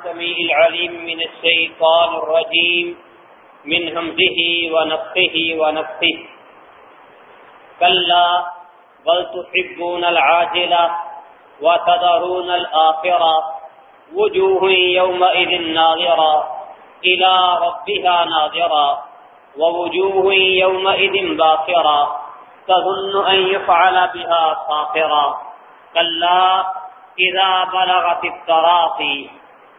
السميع العليم من الشيطان الرجيم من همزه ونفخه ونفخه. كلا، بل تحبون العاجلة وتذرون الآخرة. وجوه يومئذ ناظرة إلى ربها ناظرة. ووجوه يومئذ باقرة تظن أن يفعل بها صاقرة كلا، إذا بلغت التراقي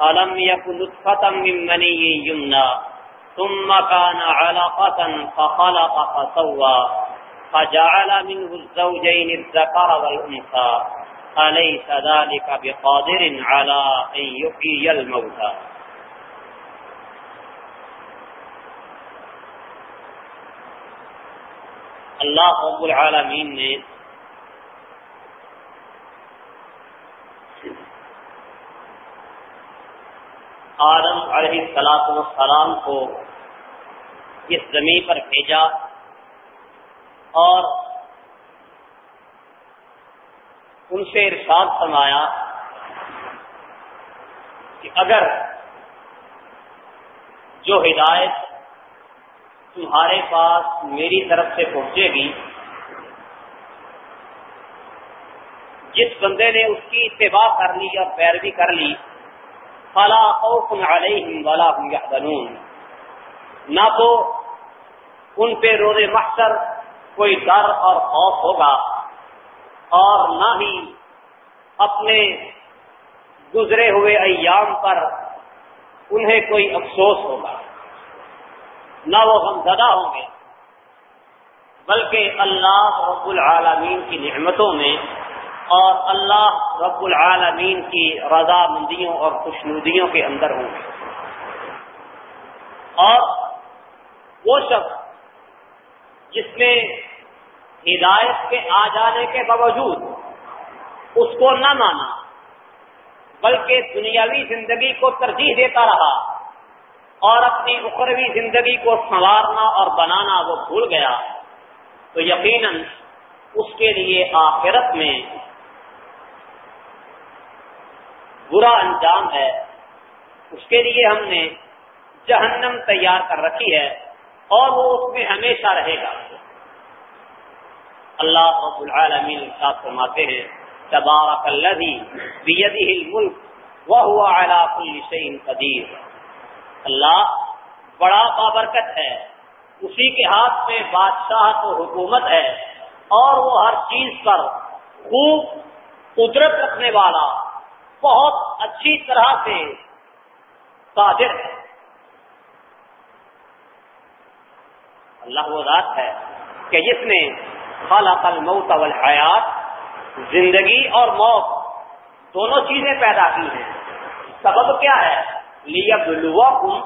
ألم يكن نطفة من مني يمنى ثم كان علقة فخلق فسوى فجعل منه الزوجين الذكر والأنثى، أليس ذلك بقادر على أن يحيي الموتى؟ اللہ رب العالمین نے آدم علیہ السلاط والسلام کو اس زمین پر بھیجا اور ان سے ارشاد فرمایا کہ اگر جو ہدایت تمہارے پاس میری طرف سے پہنچے گی، جس بندے نے اس کی اتباع کر لی اور پیروی کر لی فلا خوف علیہم ولا هم يحزنون نہ تو ان پہ روز محشر کوئی ڈر اور خوف ہوگا اور نہ ہی اپنے گزرے ہوئے ایام پر انہیں کوئی افسوس ہوگا۔ نہ وہ ہم زدہ ہوں گے، بلکہ اللہ رب العالمین کی نعمتوں میں اور اللہ رب العالمین کی رضا مندیوں اور خوشنودیوں کے اندر ہوں۔ گے اور وہ شخص جس میں ہدایت کے آ جانے کے باوجود اس کو نہ مانا، بلکہ دنیاوی زندگی کو ترجیح دیتا رہا اور اپنی اخروی زندگی کو سنوارنا اور بنانا وہ بھول گیا، تو یقیناً اس کے لیے آخرت میں برا انجام ہے۔ اس کے لیے ہم نے جہنم تیار کر رکھی ہے اور وہ اس میں ہمیشہ رہے گا۔ اللہ رب العالمین صاحب فرماتے ہیں، تبارک الذی بیدہ الملک وهو على كل شيء قدیر۔ اللہ بڑا بابرکت ہے، اسی کے ہاتھ میں بادشاہ و حکومت ہے اور وہ ہر چیز پر خوب قدرت رکھنے والا بہت اچھی طرح سے قادر ہے۔ اللہ وہ ذات ہے کہ جس نے خالق الموت والحیات، زندگی اور موت دونوں چیزیں پیدا کی ہیں۔ سبب کیا ہے؟ لیبلوکم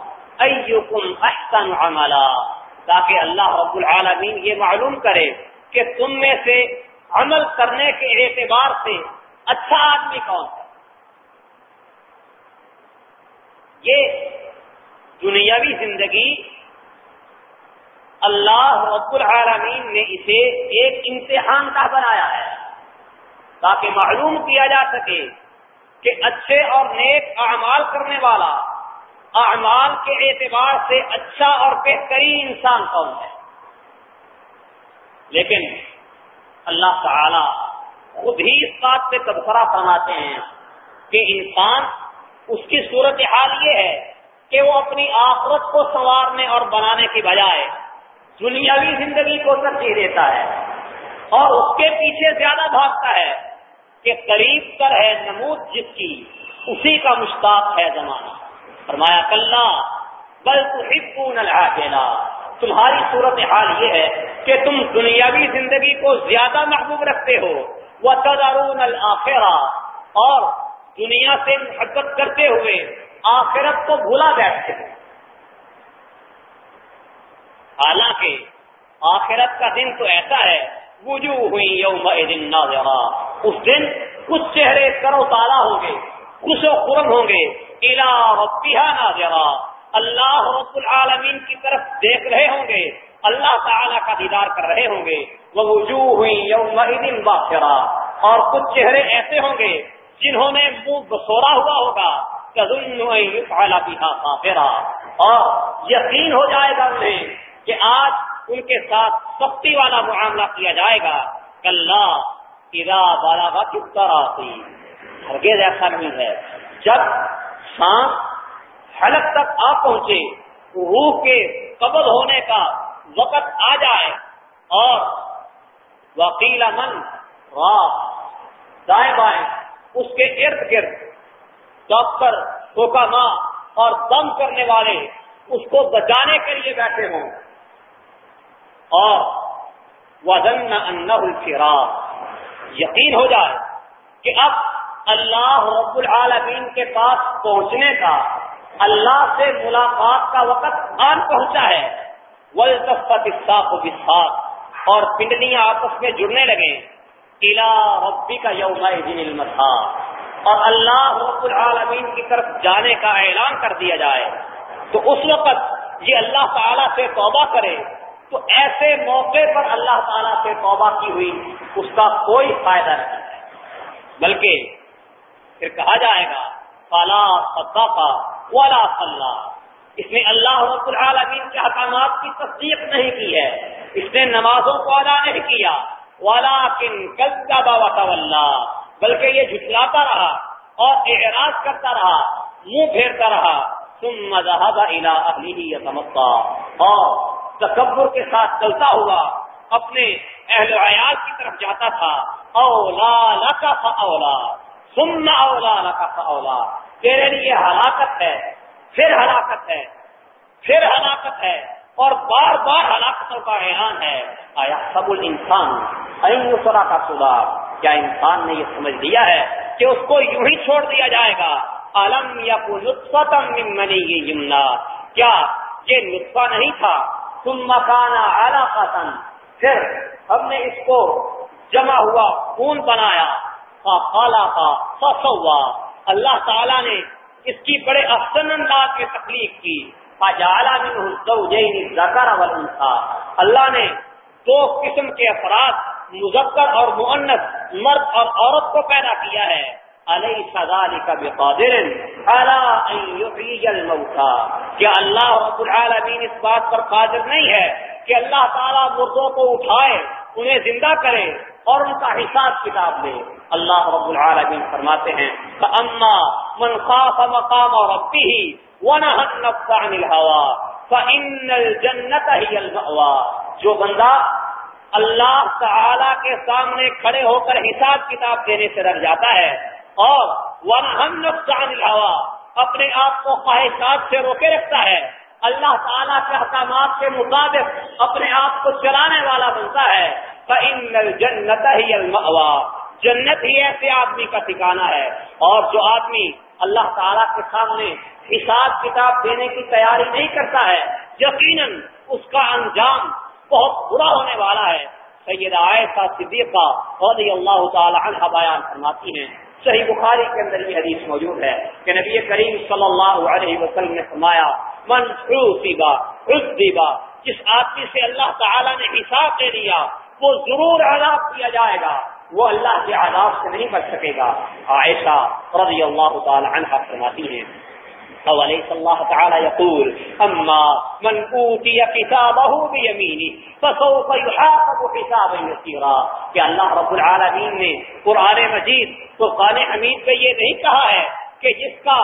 احسن عملا۔ تاکہ اللہ رب العالمین یہ معلوم کرے کہ تم میں سے عمل کرنے کے اعتبار سے اچھا آدمی کون ہے۔ یہ دنیاوی زندگی اللہ رب العالمین نے اسے ایک امتحان کا بنایا ہے۔ تاکہ معلوم کیا جا سکے کہ اچھے اور نیک اعمال کرنے والا اعمال کے اعتبار سے اچھا اور بہترین انسان کون ہے۔ لیکن اللہ تعالی خود ہی اس بات سے تبصرہ فرماتے ہیں کہ انسان اس کی صورت حال یہ ہے کہ وہ اپنی آخرت کو سنوارنے اور بنانے کی بجائے دنیاوی زندگی کو ترجیح دیتا ہے اور اس کے پیچھے زیادہ بھاگتا ہے کہ قریب تر ہے نمود جس کی اسی کا مشتاق ہے زمانہ۔ فرمایا کل بل تو العاجلہ۔ تمہاری صورت حال یہ ہے کہ تم دنیاوی زندگی کو زیادہ محبوب رکھتے ہو۔ وہ تدارون الآخرہ اور دنیا سے محبت کرتے ہوئے آخرت کو بھولا بیٹھتے ہیں۔ حالانکہ آخرت کا دن تو ایسا ہے وجو ہوئی یوم دن نہ اس دن کچھ چہرے کرو تالا ہوں گے، خوش و خرم ہوں گے۔ الا ربیہ نہ اللہ رب العالمین کی طرف دیکھ رہے ہوں گے، اللہ تعالیٰ کا دیدار کر رہے ہوں گے۔ وہ وجوہ ہوئی یوم باخرا اور کچھ چہرے ایسے ہوں گے جنہوں نے منہ بسورا ہوا ہوگا اور یقین ہو جائے گا انہیں کہ آج ان کے ساتھ سختی والا معاملہ کیا جائے گا۔ کل ادا بالا کا کس طرح ہرگز ایسا نہیں ہے۔ جب سانس حلق تک آ پہنچے، روح کے قبض ہونے کا وقت آ جائے اور وکیل من دائیں بائیں اس کے ارد گرد ڈاکٹر ٹوکا اور دم کرنے والے اس کو بچانے کے لیے بیٹھے ہوں۔ اور وزن الفراق یقین ہو جائے کہ اب اللہ رب العالمین کے پاس پہنچنے کا، اللہ سے ملاقات کا وقت آن پہنچا ہے۔ وہ اور پنڈلیاں آپس میں جڑنے لگے الا ربی کا یوم دن تھا اور اللہ رب العالمین کی طرف جانے کا اعلان کر دیا جائے۔ تو اس وقت یہ اللہ تعالیٰ سے توبہ کرے۔ تو ایسے موقع پر اللہ تعالیٰ سے توبہ کی ہوئی اس کا کوئی فائدہ نہیں۔ ہے بلکہ پھر کہا جائے گا، فلا صدقہ ولا صلاح اس نے اللہ رب العالمین کے حکامات کی تصدیق نہیں کی ہے۔ اس نے نمازوں کو ادا نہیں کیا۔ والا کن کل بلکہ یہ جھٹلاتا رہا اور اعراض کرتا رہا، منہ پھیرتا رہا، ثم ذهب الى اهله يتمطى۔ اور تکبر کے ساتھ چلتا ہوا اپنے اہل عیال کی طرف جاتا تھا۔ اولا لکا اولا ثم اولا لکا اولا تیرے لیے ہلاکت ہے، پھر ہلاکت ہے، پھر ہلاکت ہے۔ اور بار بار ہلاکتوں کا اعلان ہے۔ آیا سب الانسان انسرا کا سدھار کیا انسان نے یہ سمجھ لیا ہے کہ اس کو یوں ہی چھوڑ دیا جائے گا؟ علم یا یمنا۔ کیا یہ نطفہ نہیں تھا؟ تم مکانا اعلیٰ پھر ہم نے اس کو جمع ہوا خون بنایا۔ خالہ کا اللہ تعالیٰ نے اس کی بڑے افسن انداز میں تکلیف کی۔ زکر اللہ نے دو قسم کے افراد، مذکر اور معنت مرد اور عورت کو پیدا کیا ہے۔ علیہ سزال کا بقادر کیا اللہ رب العالمین اس بات پر قادر نہیں ہے کہ اللہ تعالیٰ مردوں کو اٹھائے، انہیں زندہ کرے اور ان کا حساب کتاب لے؟ اللہ رب العالمین فرماتے ہیں اما من خاف مقام اور ربی ہی الجنت ہی الوا جو بندہ اللہ تعالی کے سامنے کھڑے ہو کر حساب کتاب دینے سے ڈر جاتا ہے اور ون ہم الوا اپنے آپ کو خواہشات سے روکے رکھتا ہے۔ اللہ تعالیٰ کے احکامات کے مطابق اپنے آپ کو چلانے والا بنتا ہے۔ جنت ہی الموا جنت ہی ایسے آدمی کا ٹھکانا ہے۔ اور جو آدمی اللہ تعالیٰ کے سامنے حساب کتاب دینے کی تیاری نہیں کرتا ہے، یقیناً اس کا انجام بہت برا ہونے والا ہے۔ سید عائشہ صدیقہ رضی اللہ تعالی عنہ بیان فرماتی ہیں۔ صحیح بخاری کے اندر یہ حدیث موجود ہے کہ نبی کریم صلی اللہ علیہ وسلم نے فرمایا، من دیبا جس آدمی سے اللہ تعالی نے حساب دے دیا وہ ضرور عذاب کیا جائے گا۔ وہ اللہ کے عذاب سے نہیں بچ سکے گا۔ عائشہ رضی اللہ تعالی عنہ فرماتی ہیں أوليس الله تعالى يقول أما من أوتي كتابه بيمينه فسوف يحاسب حسابا يسيرا کہ اللہ رب العالمین نے قرآن مجید قرآن حمید پہ یہ نہیں کہا ہے کہ جس کا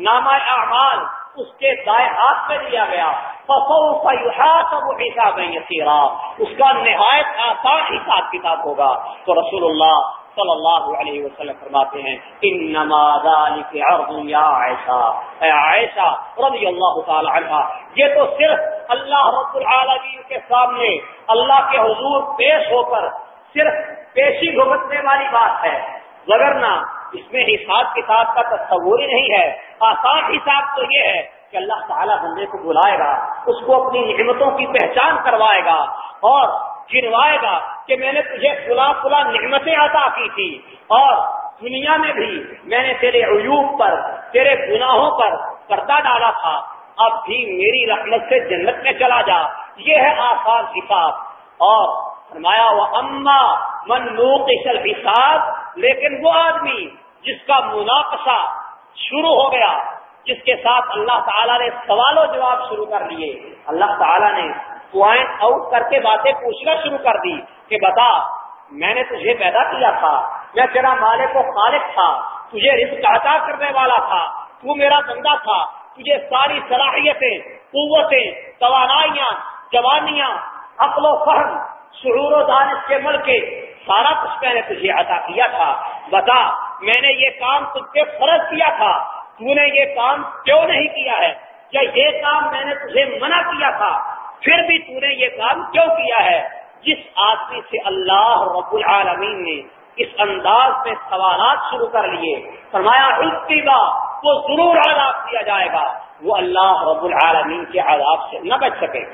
نامہ اعمال اس کے دائیں ہاتھ میں دیا گیا فسوف يحاسب حسابا يسيرا۔ اس کا نہایت آسان حساب کتاب ہوگا۔ تو رسول اللہ صلی اللہ علیہ وسلم فرماتے ہیں، انما ذلك عرض یا عائشہ۔ اے عائشہ رضی اللہ تعالی عنہ، یہ تو صرف اللہ رب العالمین کے سامنے اللہ کے حضور پیش ہو کر صرف پیشی بھگتنے والی بات ہے۔ وگرنہ اس میں حساب کتاب کا تصور ہی نہیں ہے۔ آسان حساب تو یہ ہے کہ اللہ تعالیٰ بندے کو بلائے گا، اس کو اپنی نعمتوں کی پہچان کروائے گا اور گنوائے گا کہ میں نے تجھے فلا فلا نعمتیں عطا کی تھی اور دنیا میں بھی میں نے تیرے عیوب پر، تیرے گناہوں پر پردہ ڈالا تھا۔ اب بھی میری رحمت سے جنت میں چلا جا۔ یہ ہے آسان حساب اور فرمایا وہ اما من منوقل حساب لیکن وہ آدمی جس کا مناقشہ شروع ہو گیا جس کے ساتھ اللہ تعالیٰ نے سوال و جواب شروع کر لیے اللہ تعالیٰ نے پوائنٹ آؤٹ کر کے باتیں پوچھنا شروع کر دی کہ بتا، میں نے تجھے پیدا کیا تھا، میں تیرا مالک و خالق تھا، تجھے رزق عطا کرنے والا تھا، تو میرا بندہ تھا، تجھے ساری صلاحیتیں، قوتیں، توانائیاں، جوانیاں، عقل و فہم، شعور و دانش کے مل کے سارا کچھ میں نے تجھے عطا کیا تھا۔ بتا، میں نے یہ کام تجھ پہ فرض کیا تھا۔ تو نے یہ کام کیوں نہیں کیا ہے؟ کیا یہ کام میں نے تجھے منع کیا تھا، پھر بھی تو نے یہ کام کیوں کیا ہے؟ جس آدمی سے اللہ رب العالمین نے اس انداز میں سوالات شروع کر لیے، فرمایا اس کی بات وہ ضرور عذاب کیا جائے گا۔ وہ اللہ رب العالمین کے عذاب سے نہ بچ سکے۔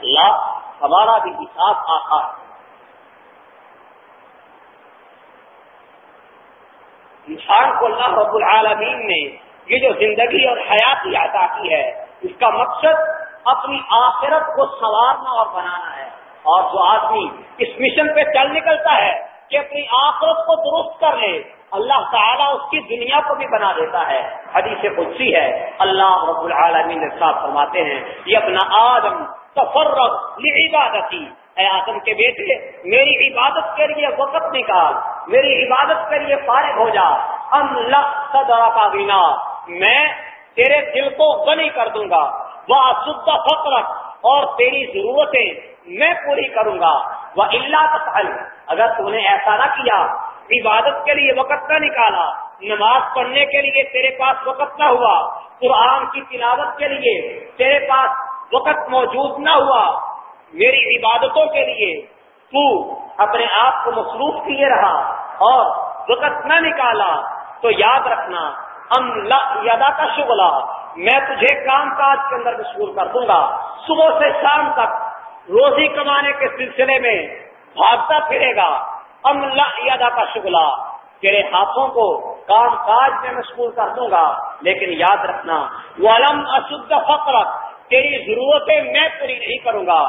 اللہ ہمارا بھی حساب آتا ہے انسان کو اللہ رب العالمین نے یہ جو زندگی اور حیاتی عطا کی ہے، اس کا مقصد اپنی آخرت کو سنوارنا اور بنانا ہے۔ اور جو آدمی اس مشن پہ چل نکلتا ہے کہ اپنی آخرت کو درست کر لے، اللہ تعالیٰ اس کی دنیا کو بھی بنا دیتا ہے۔ حدیث قدسی ہے، اللہ رب العالمین صاحب فرماتے ہیں، یہ اپنا آدم تفرق عبادتی اے آدم کے بیٹے، میری عبادت کے لیے وقت نکال میری عبادت کے لیے فارغ ہو جا۔ ام لدرا کا بنا میں تیرے دل کو غنی کر دوں گا۔ وہ سدھا فخر اور تیری ضرورتیں میں پوری کروں گا۔ وہ اللہ تفل اگر تم نے ایسا نہ کیا، عبادت کے لیے وقت نہ نکالا، نماز پڑھنے کے لیے تیرے پاس وقت نہ ہوا، قرآن کی تلاوت کے لیے تیرے پاس وقت موجود نہ ہوا، میری عبادتوں کے لیے تو اپنے آپ کو مصروف کیے رہا اور وقت نہ نکالا تو یاد رکھنا یادا کا شغلہ، میں تجھے کام کاج کے اندر مشغول کر دوں گا۔ صبح سے شام تک روزی کمانے کے سلسلے میں بھاگتا پھرے گا۔ ام یادا کا شغلہ، تیرے ہاتھوں کو کام کاج میں مشغول کر دوں گا۔ لیکن یاد رکھنا علم اشد فخر تیری ضرورتیں میں پوری نہیں کروں گا۔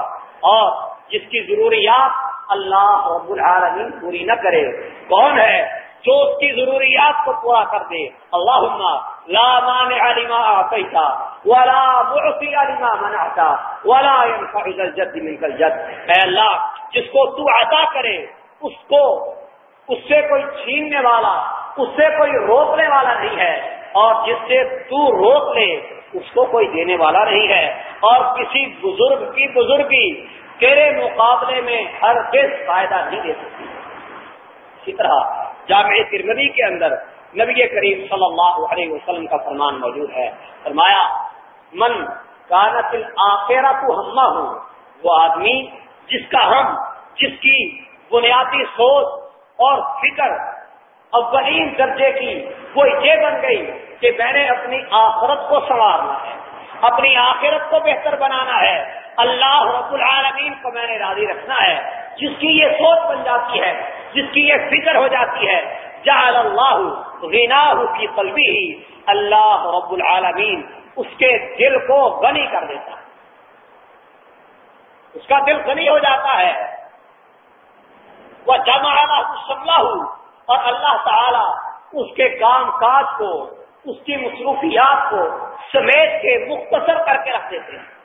اور جس کی ضروریات اللہ رب العالمین پوری نہ کرے۔ کون ہے جو اس کی ضروریات کو پورا کر دے؟ اللہ لا مانع لما اعطيت ولا معطي لما منعت ولا ينفع ذا الجد منك الجد۔ اے اللہ، جس کو تو عطا کرے، اس کو، اس سے کوئی چھیننے والا، اس سے کوئی روکنے والا نہیں ہے۔ اور جس سے تو روک لے، اس کو کوئی دینے والا نہیں ہے۔ اور کسی بزرگ کی بزرگی تیرے مقابلے میں ہر کس فائدہ نہیں دے سکتی۔ اسی طرح جامع ترمدی کے اندر نبی کریم صلی اللہ علیہ وسلم کا فرمان موجود ہے۔ فرمایا، من کانت آخرا کو ہما ہوں وہ آدمی جس کا ہم، جس کی بنیادی سوچ اور فکر اولین درجے کی وہ یہ بن گئی کہ میں نے اپنی آخرت کو سنوارنا ہے، اپنی آخرت کو بہتر بنانا ہے اللہ رب العالمین کو میں نے راضی رکھنا ہے۔ جس کی یہ سوچ بن جاتی ہے، جس کی یہ فکر ہو جاتی ہے، جعل اللہ غنا کی قلبی ہی اللہ رب العالمین اس کے دل کو غنی کر دیتا ہے۔ اس کا دل غنی ہو جاتا ہے۔ وہ جمع اور اللہ تعالی اس کے کام کاج کو، اس کی مصروفیات کو سمیت کے مختصر کر کے رکھ دیتے ہیں۔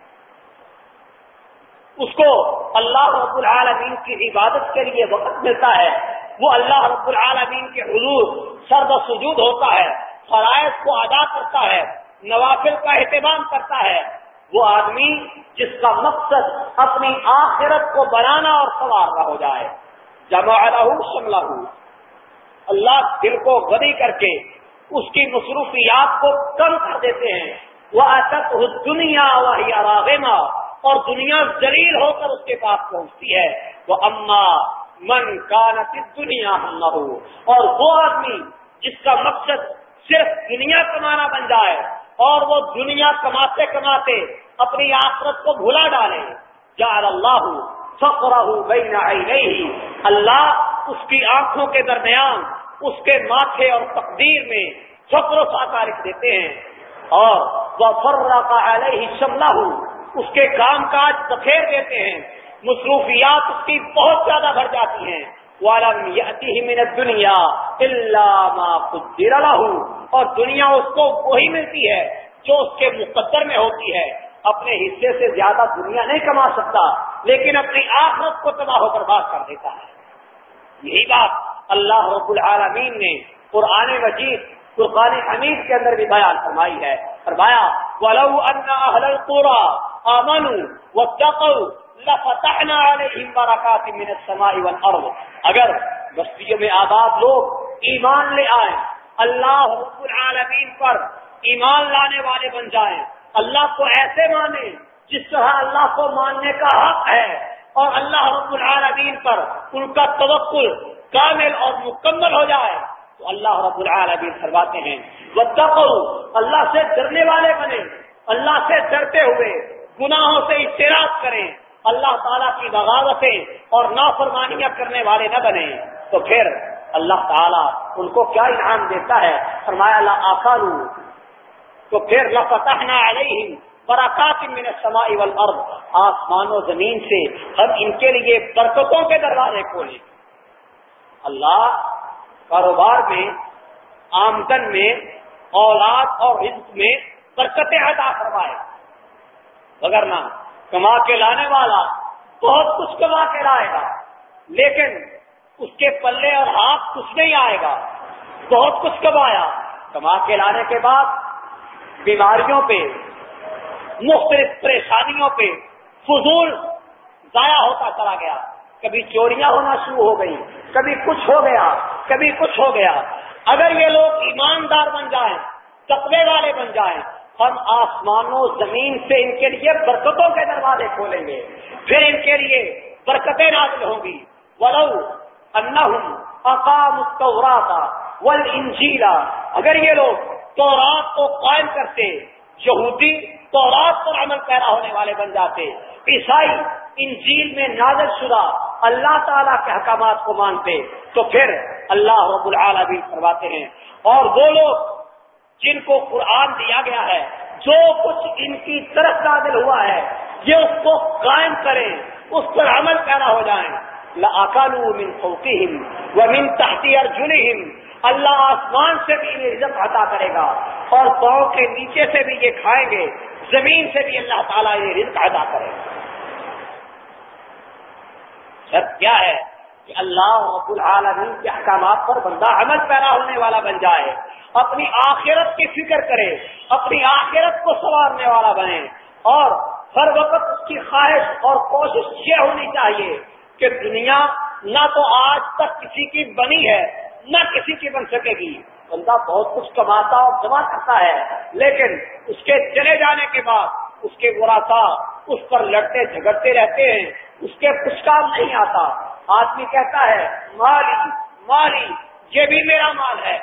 اس کو اللہ رب العالمین کی عبادت کے لیے وقت ملتا ہے۔ وہ اللہ رب العالمین کے حضور سرد و سجود ہوتا ہے، فرائض کو ادا کرتا ہے، نوافل کا اہتمام کرتا ہے۔ وہ آدمی جس کا مقصد اپنی آخرت کو بنانا اور سنوارنا ہو جائے۔ جمع شملہ اللہ دل کو غنی کر کے اس کی مصروفیات کو کم کر دیتے ہیں۔ وہ تک دنیا وہی راغمہ اور دنیا ذلیل ہو کر اس کے پاس پہنچتی ہے۔ وہ اما من کانت دنیا نہ ہو اور وہ آدمی جس کا مقصد صرف دنیا کمانا بن جائے اور وہ دنیا کماتے کماتے اپنی آخرت کو بھلا ڈالے۔ جا اللہ فخرہ بین نہیں اللہ اس کی آنکھوں کے درمیان، اس کے ماتھے اور تقدیر میں فخر و فاقہ دیتے ہیں۔ اور وہ فرا کا علیہ شملہ اس کے کام کاج بخیر دیتے ہیں۔ مصروفیات اس کی بہت زیادہ بڑھ جاتی ہیں۔ من دنیا اور دنیا اس کو وہی ملتی ہے جو اس کے مقدر میں ہوتی ہے۔ اپنے حصے سے زیادہ دنیا نہیں کما سکتا، لیکن اپنی آخرت کو تباہ و برباد کر دیتا ہے۔ یہی بات اللہ رب العالمین نے قرآن مجید قرقان حمید کے اندر بھی بیان فرمائی ہے۔ فرمایا، ولو ان امنوا واتقوا لفتحنا عليهم بركات من السماء والارض اگر بستیوں میں آباد لوگ ایمان لے آئے اللہ رب العالمین پر ایمان لانے والے بن جائیں۔ اللہ کو ایسے مانے جس طرح اللہ کو ماننے کا حق ہے۔ اور اللہ رب العالمین پر ان کا توکل کامل اور مکمل ہو جائے۔ تو اللہ رب العالمین فرماتے ہیں اللہ سے ڈرنے والے بنے۔ اللہ سے ڈرتے ہوئے گناہوں سے اشتراک کریں، اللہ تعالیٰ کی بغاوتیں اور نافرمانیاں کرنے والے نہ بنے تو پھر اللہ تعالیٰ ان کو کیا انعام دیتا ہے؟ فرمایا اللہ آخر تو پھر لفتحنا علیہم برکات من السماء والارض۔ آسمان و زمین سے ہم ان کے لیے برکتوں کے دروازے کھولے اللہ کاروبار میں، آمدن میں، اولاد اور رزق میں برکتیں عطا فرمائے۔ اگر نہ کما کے لانے والا بہت کچھ کما کے لائے گا، لیکن اس کے پلے اور ہاتھ کچھ نہیں آئے گا۔ بہت کچھ کمایا۔ کما کے لانے کے بعد بیماریوں پہ، مختلف پریشانیوں پہ فضول ضائع ہوتا چلا گیا۔ کبھی چوریاں ہونا شروع ہو گئی، کبھی کچھ ہو گیا، کبھی کچھ ہو گیا۔ اگر یہ لوگ ایماندار بن جائیں، تقوی والے بن جائیں ہم آسمانوں زمین سے ان کے لیے برکتوں کے دروازے کھولیں گے۔ پھر ان کے لیے برکتیں نازل ہوں گی۔ ولو اقام التوراتا والانجیلا اگر یہ لوگ تورات کو قائم کرتے، یہودی تورات پر عمل پیرا ہونے والے بن جاتے، عیسائی انجیل میں نازل شدہ اللہ تعالیٰ کے حکامات کو مانتے، تو پھر اللہ رب العالمین کرواتے ہیں۔ اور وہ لوگ جن کو قرآن دیا گیا ہے، جو کچھ ان کی طرف نازل ہوا ہے، یہ اس کو قائم کریں، اس پر عمل پیدا ہو جائیں۔ من فوقهم ومن تحت ارجلهم، اللہ آسمان سے بھی انہیں رزق عطا کرے گا اور پاؤں کے نیچے سے بھی یہ کھائیں گے، زمین سے بھی اللہ تعالیٰ یہ رزق عطا کرے گا۔ شرط کیا ہے؟ کہ اللہ رب العالمین کے احکامات پر بندہ عمل پیدا ہونے والا بن جائے، اپنی آخرت کی فکر کرے، اپنی آخرت کو سنوارنے والا بنے۔ اور ہر وقت اس کی خواہش اور کوشش یہ ہونی چاہیے کہ دنیا نہ تو آج تک کسی کی بنی ہے، نہ کسی کی بن سکے گی۔ بندہ بہت کچھ کماتا اور جمع کرتا ہے، لیکن اس کے چلے جانے کے بعد اس کے براسا اس پر لڑتے جھگڑتے رہتے ہیں، اس کے کچھ کام نہیں آتا۔ آدمی کہتا ہے، مالی مالی، یہ بھی میرا مال ہے،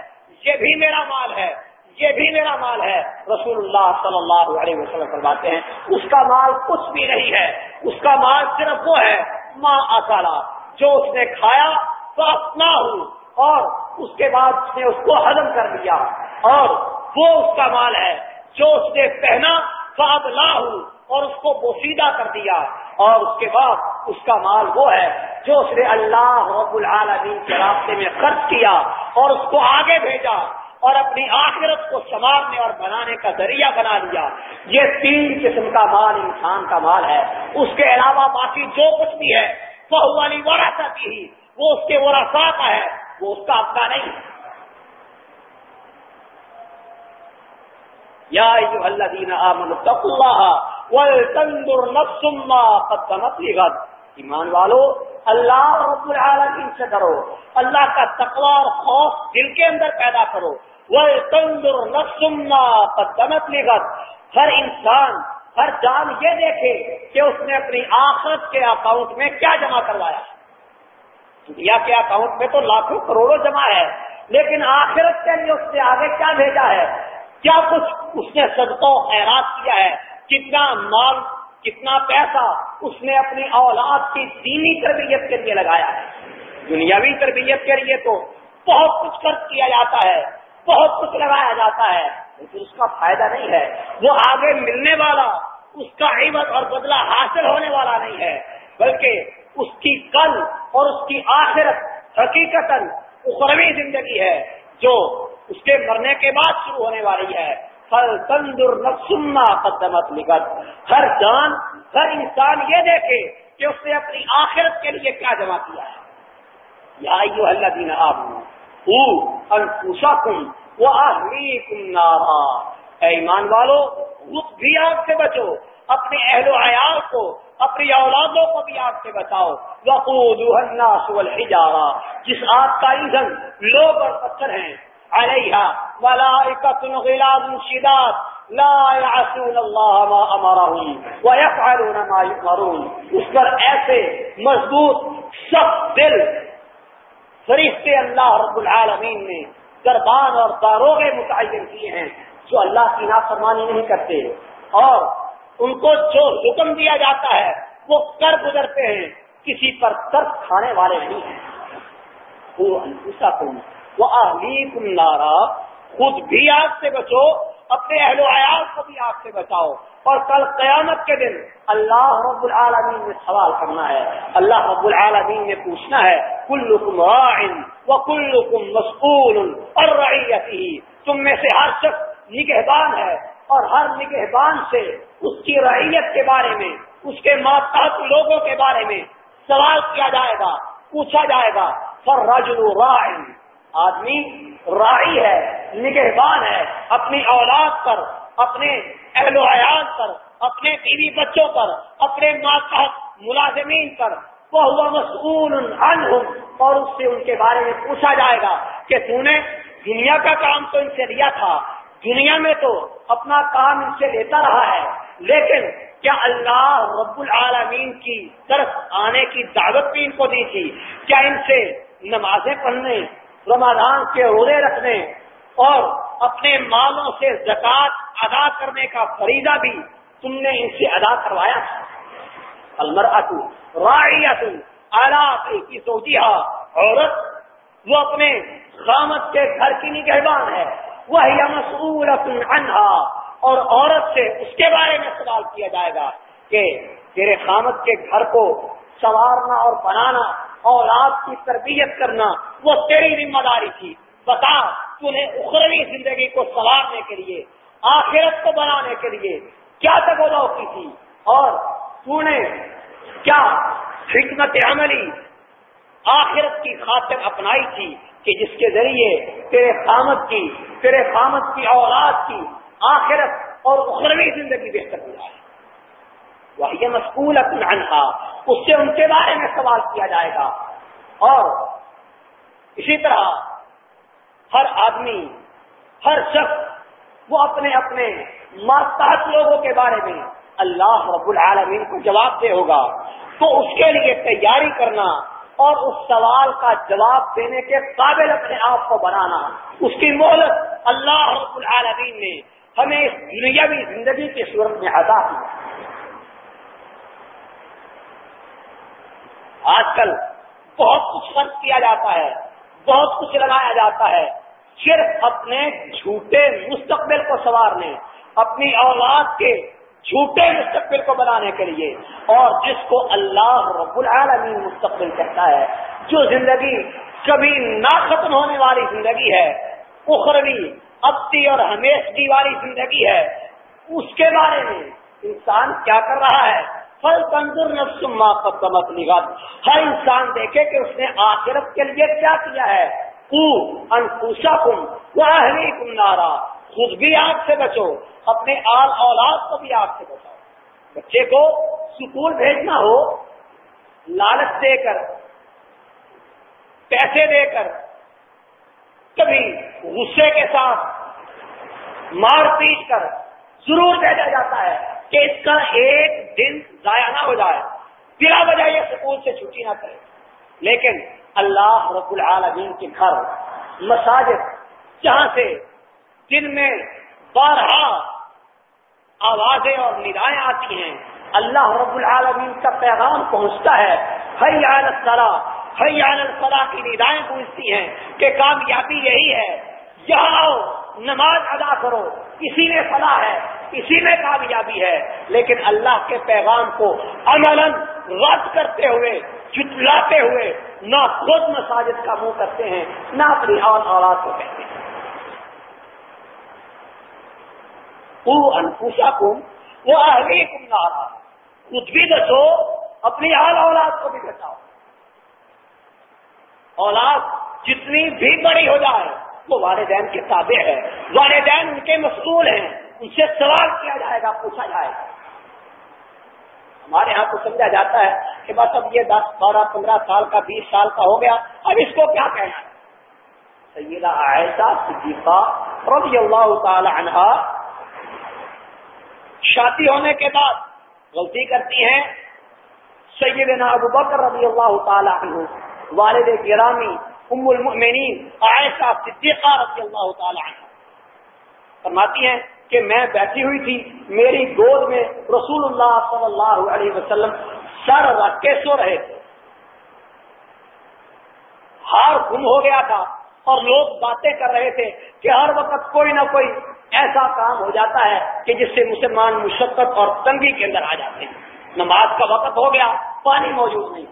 یہ بھی میرا مال ہے، یہ بھی میرا مال ہے. رسول اللہ صلی اللہ علیہ وسلم فرماتے ہیں، اس کا مال کچھ بھی نہیں ہے، اس کا مال صرف وہ ہے، ماں اکالا، جو اس نے کھایا تو اپنا ہوں اور اس کے بعد اس نے اس کو ہضم کر لیا، اور وہ اس کا مال ہے، جو اس نے پہنا فاد لا ہوں اور اس کو بوسیدہ کر دیا، اور اس کے بعد اس کا مال وہ ہے جو اس نے اللہ رب العالمین کے راستے میں خرچ کیا اور اس کو آگے بھیجا اور اپنی آخرت کو سنوارنے اور بنانے کا ذریعہ بنا لیا یہ تین قسم کا مال انسان کا مال ہے۔ اس کے علاوہ باقی جو کچھ بھی ہے وہ والی وراثت ہی۔ وہ اس کے وراثا کا ہے، وہ اس کا اپنا نہیں۔ یا ایمان والو، اللہ رب العالمین سے ڈرو، اللہ کا تقوی اور خوف دل کے اندر پیدا کرو۔ وہ تندر نسما قدمت لغت ہر انسان، ہر جان یہ دیکھے کہ اس نے اپنی آخرت کے اکاؤنٹ میں کیا جمع کروایا۔ دنیا کے اکاؤنٹ میں تو لاکھوں کروڑوں جمع ہے، لیکن آخرت کے لیے اس نے آگے کیا بھیجا ہے؟ کیا کچھ اس نے صدقوں خیرات کیا ہے؟ کتنا مال کتنا پیسہ اس نے اپنی اولاد کی دینی تربیت کے لیے لگایا ہے۔ دنیاوی تربیت کے لیے تو بہت کچھ خرچ کیا جاتا ہے، بہت کچھ لگایا جاتا ہے، لیکن اس کا فائدہ نہیں ہے۔ وہ آگے ملنے والا، اس کا عبت اور بدلہ حاصل ہونے والا نہیں ہے، بلکہ اس کی کل اور اس کی آخرت حقیقت اخروی زندگی ہے، جو اس کے مرنے کے بعد شروع ہونے والی ہے۔ فل تندر نقصنا قدمت لگت ہر جان، ہر انسان یہ دیکھے کہ اس نے اپنی آخرت کے لیے کیا جمع کیا ہے۔ یا اللہ دین آپ انفوسا کم وہ آہلی کم نارا ایمان والو اس بھی آگ سے بچو، اپنے اہل و عیال کو، اپنی اولادوں کو بھی آگ سے بچاؤ۔ وقود الحجارہ جس آگ کا ایندھن لوگ اور پتھر ہیں علیہ ملائکۃ غلاظ شداد، لا يعصون الله ما امرهم ويفعلون ما يؤمرون اس پر ایسے مضبوط، سخت دل فرشتے اللہ رب العالمین نے دربان اور داروغ متعین کیے ہیں جو اللہ کی نافرمانی نہیں کرتے۔ اور ان کو جو حکم دیا جاتا ہے، وہ کر گزرتے ہیں۔ کسی پر ترک کھانے والے نہیں ہیں۔ وہ انفسا تم وہ تم نارا۔ خود بھی آگ سے بچو، اپنے اہل و عیال کو بھی آگ سے بچاؤ۔ اور کل قیامت کے دن اللہ رب العالمین نے سوال کرنا ہے، اللہ رب العالمین نے پوچھنا ہے کل کم و کل کم مسکول اور رعیتی تم میں سے ہر شخص نگہبان ہے اور ہر نگہبان سے اس کی رعیت کے بارے میں، اس کے ماتحت لوگوں کے بارے میں سوال کیا جائے گا، پوچھا جائے گا۔ فر رجل آدمی رائی ہے، نگہبان ہے، اپنی اولاد پر، اپنے اہل و حیات پر، اپنے بیوی بچوں پر، اپنے ماتحت ملازمین پر۔ وہ ہوا مسئول اور اس سے ان کے بارے میں پوچھا جائے گا کہ تو نے دنیا کا کام تو ان سے لیا تھا، دنیا میں تو اپنا کام ان سے لیتا رہا ہے، لیکن کیا اللہ رب العالمین کی طرف آنے کی دعوت بھی ان کو دی تھی؟ کیا ان سے نمازیں پڑھنے رمضان کے روزے رکھنے اور اپنے مالوں سے زکات ادا کرنے کا فریضہ بھی تم نے ان سے ادا کروایا المر اتو کی سوچیا عورت، وہ اپنے خامت کے گھر کی نگہبان ہے۔ وہ مسئول عنہا اور عورت سے اس کے بارے میں سوال کیا جائے گا کہ تیرے خامت کے گھر کو سنوارنا اور بنانا اور آپ کی تربیت کرنا وہ تیری ذمہ داری تھی۔ بتا تہیں اخروی زندگی کو سنوارنے کے لیے، آخرت کو بنانے کے لیے کیا تگو کی تھی؟ اور تو نے کیا حکمت عملی آخرت کی خاطر اپنائی تھی کہ جس کے ذریعے تیرے قامت کی، تیرے قامت کی اولاد کی آخرت اور اخروی زندگی بہتر ہو جائے۔ وہ مشکول عنہا اس سے ان کے بارے میں سوال کیا جائے گا۔ اور اسی طرح ہر آدمی، ہر شخص، وہ اپنے اپنے ماتحت لوگوں کے بارے میں اللہ رب العالمین کو جواب دے ہوگا۔ تو اس کے لیے تیاری کرنا اور اس سوال کا جواب دینے کے قابل اپنے آپ کو بنانا۔ اس کی مہلت اللہ رب العالمین نے ہمیں اس دنیاوی زندگی کی صورت میں ادا کی۔ آج کل بہت کچھ خرچ کیا جاتا ہے۔ بہت کچھ لگایا جاتا ہے۔ صرف اپنے جھوٹے مستقبل کو سنوارنے، اپنی اولاد کے جھوٹے مستقبل کو بنانے کے لیے۔ اور جس کو اللہ رب العالمین مستقبل کہتا ہے، جو زندگی کبھی نہ ختم ہونے والی زندگی ہے، اخروی ابتی اور ہمیشگی والی زندگی ہے، اس کے بارے میں انسان کیا کر رہا ہے؟ فل تندر نفسما قدمت نگات ہر انسان دیکھے کہ اس نے آخرت کے لیے کیا کیا ہے۔ انفوسا کم وہ کم نارا۔ خود بھی آگ سے بچو۔ اپنے آل اولاد کو بھی آگ سے بچاؤ۔ بچے کو سکول بھیجنا ہو، لالچ دے کر، پیسے دے کر، کبھی غصے کے ساتھ مار پیٹ کر، ضرور بھیجا جاتا ہے۔ کہ اس کا ایک دن ضائع نہ ہو جائے۔ بلا وجہ یہ سکول سے چھٹی نہ کرے۔ لیکن اللہ رب العالمین کے گھر، مساجد، جہاں سے دن میں بارہا آوازیں اور ندائیں آتی ہیں، اللہ رب العالمین کا پیغام پہنچتا ہے۔ حیال الصلاح حیال الصلاح کی ندائیں پہنچتی ہیں کہ کامیابی یہی ہے۔ یہاں آؤ، نماز ادا کرو، اسی میں فلاح ہے۔ اسی میں کامیابی ہے۔ لیکن اللہ کے پیغام کو عمل رد کرتے ہوئے، چٹلاتے ہوئے نہ خود مساجد کا منہ کرتے ہیں، نہ اپنی اور اولاد کو کہتے ہیں۔ وہ انفوسا کم وہ اہلی کم نہ خود بھی بچو اپنی آل اولاد کو بھی بچاؤ اولاد جتنی بھی بڑی ہو جائے، وہ والدین کے تابع ہے والدین ان کے مسئول ہیں۔ ان سے سوال کیا جائے گا، پوچھا جائے گا۔ ہمارے یہاں کو سمجھا جاتا ہے کہ بس اب یہ دس، بارہ، پندرہ سال کا، بیس سال کا ہو گیا، اب اس کو کیا کہنا ہے؟ سیدہ عائشہ صدیقہ رضی اللہ تعالی عنہ شادی ہونے کے بعد غلطی کرتی ہیں۔ سیدنا ابو بکر رضی اللہ تعالی عنہ، والد گرامی ام المؤمنین عائشہ صدیقہ رضی اللہ تعالی عنہ۔ فرماتی ہیں کہ میں بیٹھی ہوئی تھی، میری گود میں رسول اللہ صلی اللہ علیہ وسلم سر رکھ کے سو رہے تھے۔ ہار گم ہو گیا تھا اور لوگ باتیں کر رہے تھے کہ ہر وقت کوئی نہ کوئی ایسا کام ہو جاتا ہے کہ جس سے مسلمان مشقت اور تنگی کے اندر آ جاتے ہیں۔ نماز کا وقت ہو گیا، پانی موجود نہیں۔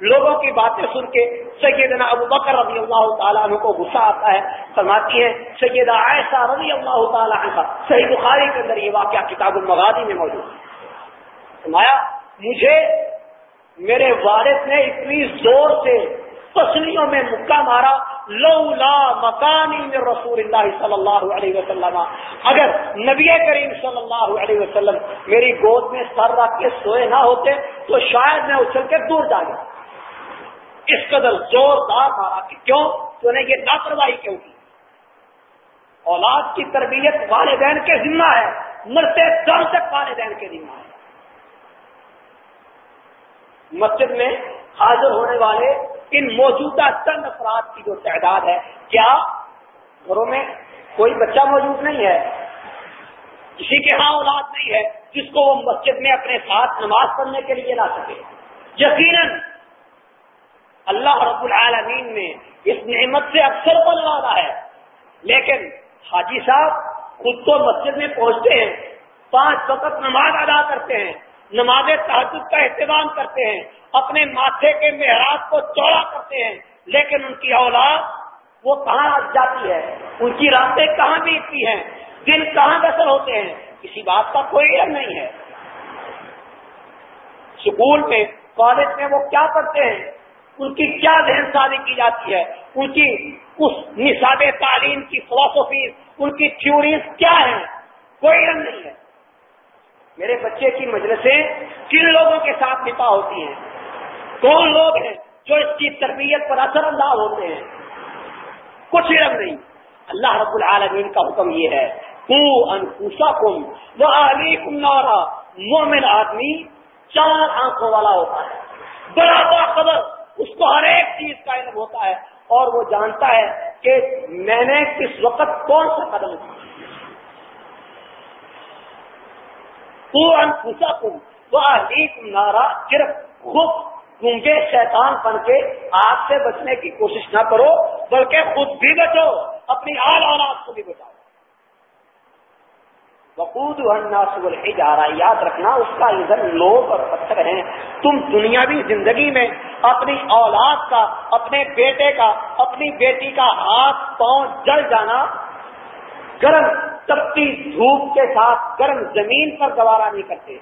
لوگوں کی باتیں سن کے سیدنا ابو بکر رضی اللہ تعالیٰ عنہ کو غصہ آتا ہے، فرماتی ہے سیدہ عائشہ رضی اللہ تعالیٰ عنہ، صحیح بخاری کے اندر یہ واقعہ کتاب المغادی میں موجود ہے۔ فرمایا، مجھے میرے والد نے اتنی زور سے پسلیوں میں مکہ مارا، لولا مکانی میں رسول اللہ صلی اللہ علیہ وسلم۔ اگر نبی کریم صلی اللہ علیہ وسلم میری گود میں سر رکھ کے سوئے نہ ہوتے، تو شاید میں اچھل کے دور جا گیا۔ اس قدر زوردار مارا کہ کیوں؟ تو نے یہ لاپرواہی کیوں کی؟ اولاد کی تربیت والدین کے ذمہ ہے، مرتے دم تک والدین کے ذمہ ہے۔ مسجد میں حاضر ہونے والے ان موجودہ چند افراد کی جو تعداد ہے، کیا گھروں میں کوئی بچہ موجود نہیں ہے؟ کسی کے ہاں اولاد نہیں ہے، جس کو وہ مسجد میں اپنے ساتھ نماز پڑھنے کے لیے لا سکے۔ یقیناً اللہ رب العالمین نے اس نعمت سے اکثر بنوانا ہے۔ لیکن حاجی صاحب خود تو مسجد میں پہنچتے ہیں، پانچ وقت نماز ادا کرتے ہیں، نماز تحجد کا اہتمام کرتے ہیں، اپنے ماتھے کے معراج کو چوڑا کرتے ہیں، لیکن ان کی اولاد وہ کہاں جاتی ہے؟ ان کی راتیں کہاں بیتتی ہیں؟ دن کہاں بسر ہوتے ہیں؟ کسی بات کا کوئی علم نہیں ہے۔ اسکول میں، کالج میں وہ کیا کرتے ہیں؟ ان کی کیا ذہن سازی کی جاتی ہے؟ ان کی اس نصاب تعلیم کی فلاسفی ان کی تھیوریز کیا ہیں؟ کوئی علم نہیں ہے۔ میرے بچے کی مجلسیں کن لوگوں کے ساتھ نپا ہوتی ہیں؟ کون لوگ ہیں جو اس کی تربیت پر اثر انداز ہوتے ہیں؟ کچھ علم نہیں۔ اللہ رب العالمین کا حکم یہ ہے تو انفوسا کم وہ علی کم نارا۔ مومن آدمی چار آنکھوں والا ہوتا ہے۔ بڑا بڑا خبر اس کو ہر ایک چیز کا علم ہوتا ہے اور وہ جانتا ہے کہ میں نے کس وقت کون سا قدم پوچھا تم وہ نارا، صرف خود گونگے شیطان بن کے آپ سے بچنے کی کوشش نہ کرو، بلکہ خود بھی بچو، اپنی آل اولاد کو بھی بچاؤ۔ وقود جا رہا یاد رکھنا، اس کا ادھر لوگ اور پتھر ہیں۔ تم دنیاوی زندگی میں اپنی اولاد کا، اپنے بیٹے کا، اپنی بیٹی کا ہاتھ، پاؤں جل جانا۔ گرم تپتی دھوپ کے ساتھ گرم زمین پر گوارا نہیں کرتے۔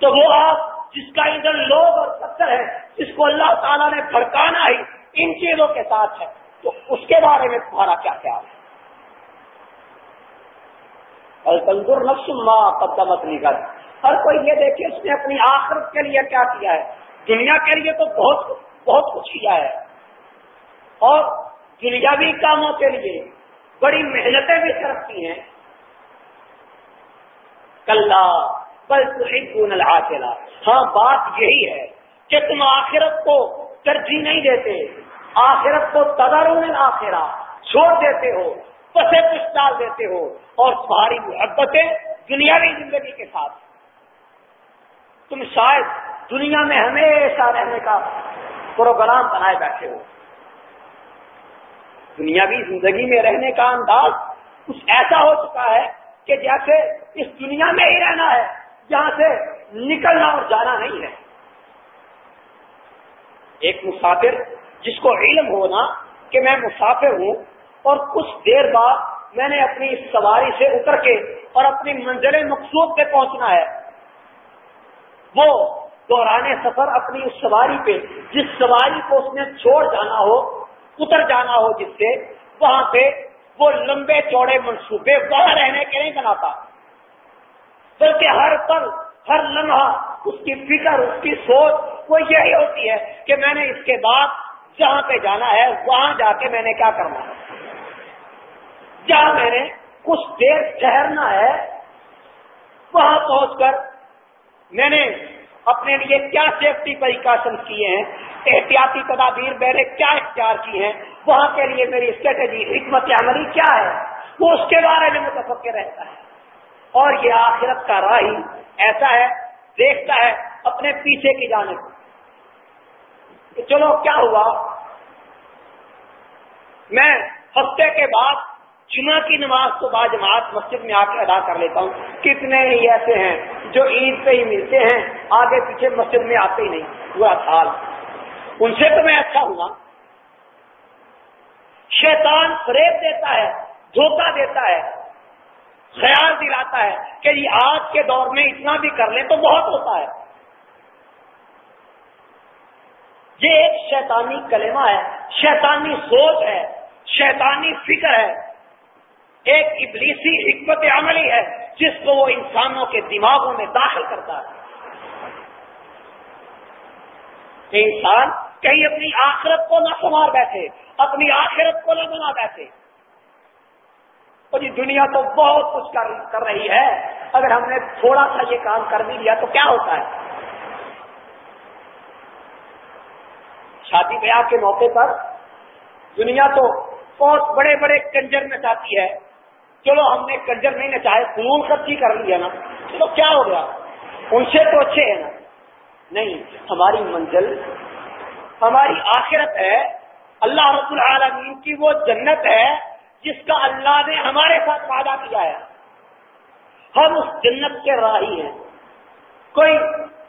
تو وہ آپ جس کا ادھر لوگ اور پتھر ہے جس کو اللہ تعالیٰ نے بھڑکانا ہی ان چیزوں کے ساتھ ہے۔ تو اس کے بارے میں تمہارا کیا خیال ہے؟ تنظر نفس ماں قدمت نکل ہر کوئی یہ دیکھے اس نے اپنی آخرت کے لیے کیا کیا ہے۔ دنیا کے لیے تو بہت بہت کچھ کیا ہے۔ اور دنیاوی کاموں کے لیے بڑی محنتیں بھی کرتی ہیں۔ کل بل تو ہاں بات یہی ہے کہ تم آخرت کو ترجیح نہیں دیتے۔ آخرت کو تدارون آخرا چھوڑ دیتے ہو۔ پسے کچھ ڈال دیتے ہو اور ساری محبتیں دنیاوی زندگی کے ساتھ تم شاید دنیا میں ہمیشہ رہنے کا پروگرام بنائے بیٹھے ہو۔ دنیاوی زندگی میں رہنے کا انداز کچھ ایسا ہو چکا ہے کہ جیسے اس دنیا میں ہی رہنا ہے، جہاں سے نکلنا اور جانا نہیں ہے۔ ایک مسافر جس کو علم ہونا کہ میں مسافر ہوں اور کچھ دیر بعد میں نے اپنی سواری سے اتر کے اور اپنی منزل مقصود پہ پہنچنا ہے۔ وہ دوران سفر اپنی اس سواری پہ، جس سواری کو اس نے چھوڑ جانا ہو، اتر جانا ہو جس سے، وہاں پہ وہ لمبے چوڑے منصوبے وہاں رہنے کے نہیں بناتا۔ بلکہ ہر پل، ہر لمحہ اس کی فکر، اس کی سوچ، وہ یہی ہوتی ہے کہ میں نے اس کے بعد جہاں پہ جانا ہے، وہاں جا کے میں نے کیا کرنا ہے۔ جہاں میں نے؟ کچھ دیر ٹھہرنا ہے۔ وہاں پہنچ کر میں نے اپنے لیے کیا سیفٹی پریکاشن کیے ہیں؟ احتیاطی تدابیر میں نے کیا اختیار کی ہیں؟ وہاں کے لیے میری اسٹریٹجی حکمت عملی کیا ہے؟ وہ اس کے بارے میں متفق رہتا ہے۔ اور یہ آخرت کا راہی ایسا ہے، دیکھتا ہے اپنے پیچھے کی جانب۔ چلو، کیا ہوا؟ میں ہفتے کے بعد جمعہ کی نماز تو بعد جماعت مسجد میں آ کے ادا کر لیتا ہوں۔ کتنے ہی ایسے ہیں جو عید پہ ہی ملتے ہیں، آگے پیچھے مسجد میں آتے ہی نہیں۔ پورا سال ان سے تو میں اچھا ہوں۔ شیطان فریب دیتا ہے، دھوکہ دیتا ہے، خیال دلاتا ہے کہ یہ آج کے دور میں اتنا بھی کر لیں تو بہت ہوتا ہے۔ یہ ایک شیطانی کلمہ ہے، شیطانی سوچ ہے، شیطانی فکر ہے۔ ایک ابلیسی حکمت عملی ہے جس کو وہ انسانوں کے دماغوں میں داخل کرتا ہے۔ انسان کہیں اپنی آخرت کو نہ سنوار بیٹھے، اپنی آخرت کو نہ بنا بیٹھے۔ اور یہ دنیا تو بہت کچھ کر رہی ہے۔ اگر ہم نے تھوڑا سا یہ کام کر بھی لیا تو کیا ہوتا ہے؟ شادی بیاہ کے موقع پر دنیا تو بہت بڑے بڑے کنجر نچاتی ہے۔ چلو ہم نے کنجر نہیں نچائے فنون خرچی کر لی ہے نا۔ چلو کیا ہو گیا؟ ان سے تو اچھے ہیں نا۔ نہیں، ہماری منزل، ہماری آخرت ہے۔ اللہ رب العالمین کی وہ جنت ہے جس کا اللہ نے ہمارے ساتھ وعدہ کیا ہے۔ ہم اس جنت کے راہی ہیں۔ کوئی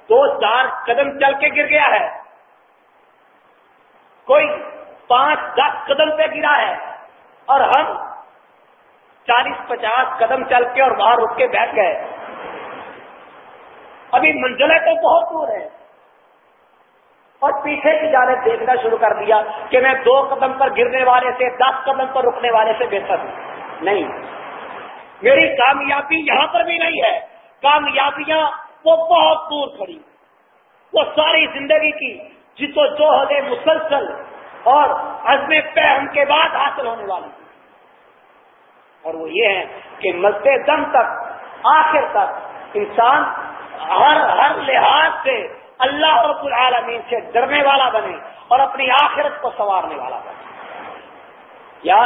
دو چار قدم چل کے گر گیا ہے۔ کوئی پانچ دس قدم پہ گرا ہے۔ اور ہم چالیس پچاس قدم چل کے اور باہر رک کے بیٹھ گئے۔ ابھی منزلیں تو بہت دور ہے اور پیچھے کی جانب دیکھنا شروع کر دیا کہ میں دو قدم پر گرنے والے سے، دس قدم پر رکنے والے سے بہتر ہوں۔ نہیں۔ میری کامیابی یہاں پر بھی نہیں ہے۔ کامیابیاں وہ بہت دور کھڑی۔ وہ ساری زندگی کی جس جو ہدے مسلسل اور عزم پہم کے بعد حاصل ہونے والی۔ اور وہ یہ ہے کہ مزے دم تک، آخر تک انسان ہر ہر لحاظ سے اللہ رب العالمین سے ڈرنے والا بنے اور اپنی آخرت کو سنوارنے والا بنے۔ یا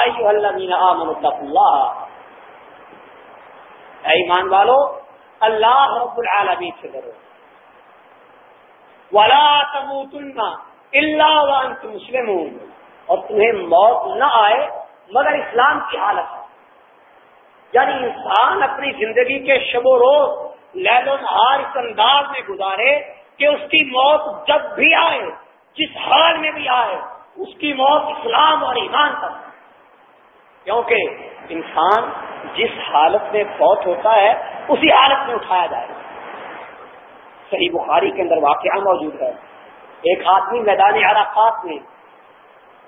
اللہ۔ ایمان والو، اللہ رب العالمین سے ڈرو۔ ولا تموتن اللہ وانتم مسلمون۔ اور تمہیں موت نہ آئے مگر اسلام کی حالت۔ ہے یعنی انسان اپنی زندگی کے شب و روز لہل و نہار اس انداز میں گزارے کہ اس کی موت جب بھی آئے، جس حال میں بھی آئے، اس کی موت اسلام اور ایمان پر کیونکہ انسان جس حالت میں فوت ہوتا ہے، اسی حالت میں اٹھایا جائے صحیح بخاری کے اندر واقعہ موجود ہے۔ ایک آدمی میدان عرفات میں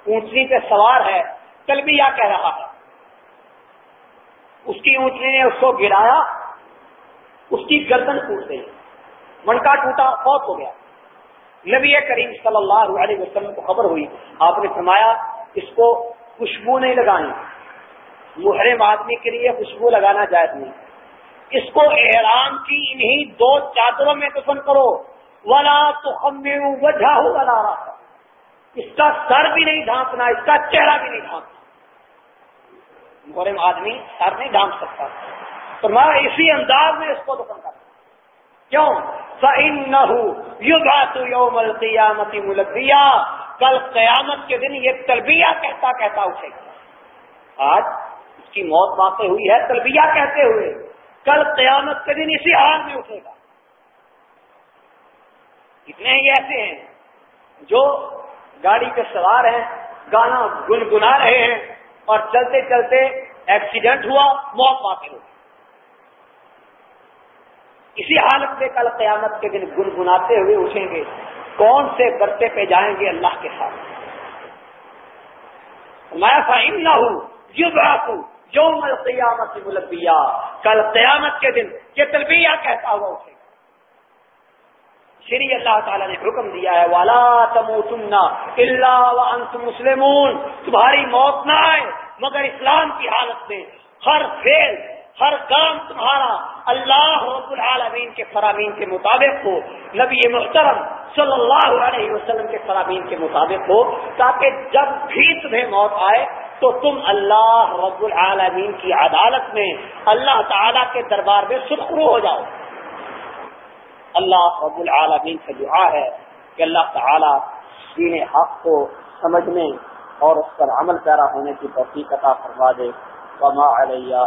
اونٹنی پہ سوار ہے تلبیہ کہہ رہا ہے۔ اس کی اونٹنی نے اس کو گرایا، اس کی گردن ٹوٹ گئی منکا ٹوٹا، فوت ہو گیا۔ نبی کریم صلی اللہ علیہ وسلم کو خبر ہوئی۔ آپ نے فرمایا، اس کو خوشبو نہیں لگانی۔ محرم آدمی کے لیے خوشبو لگانا جائز نہیں۔ اس کو احرام کی انہی دو چادروں میں دفن کرو۔ ولا تو خمے وجہ ہو اس کا سر بھی نہیں ڈھانپنا اس کا چہرہ بھی نہیں ڈھانپنا آدمی سر نہیں ڈھانپ سکتا۔ تو میں اسی انداز میں اس کو دفن کرتا کیوں؟ سہن نہ یوم کل قیامت کے دن یہ تلبیہ کہتا کہتا اٹھے گا۔ آج اس کی موت واقع ہوئی ہے، تلبیہ کہتے ہوئے۔ کل قیامت کے دن اسی حال میں اٹھے گا۔ اتنے ہی ایسے ہیں جو گاڑی پہ سوار ہیں، گانا گنگنا رہے ہیں۔ اور چلتے چلتے ایکسیڈنٹ ہوا، موت واقع ہو اسی حالت میں کل قیامت کے دن گنگناتے ہوئے اٹھیں گے۔ کون سے برتے پہ جائیں گے اللہ کے ساتھ؟ میں فہم نہ ہوں یو ہوں جو مل قیامت ملبیا کل قیامت کے دن یہ تلبیہ کہتا ہوا اٹھے۔ شری اللہ تعالیٰ نے حکم دیا ہے والا تمو سننا اللہ مسلمون۔ تمہاری موت نہ آئے، مگر اسلام کی حالت میں ہر فیل ہر کام تمہارا اللہ رب العالمین کے فرامین کے مطابق ہو۔ نبی محترم صلی اللہ علیہ وسلم کے فرامین کے مطابق ہو، تاکہ جب بھی تمہیں موت آئے تو تم اللہ رب العالمین کی عدالت میں اللہ تعالیٰ کے دربار میں سرخرو ہو جاؤ۔ اللہ رب العالمین سے دعا ہے کہ اللہ تعالیٰ دین حق کو سمجھنے اور اس پر عمل پیرا ہونے کی توفیق عطا فرما دے۔ وما علیہ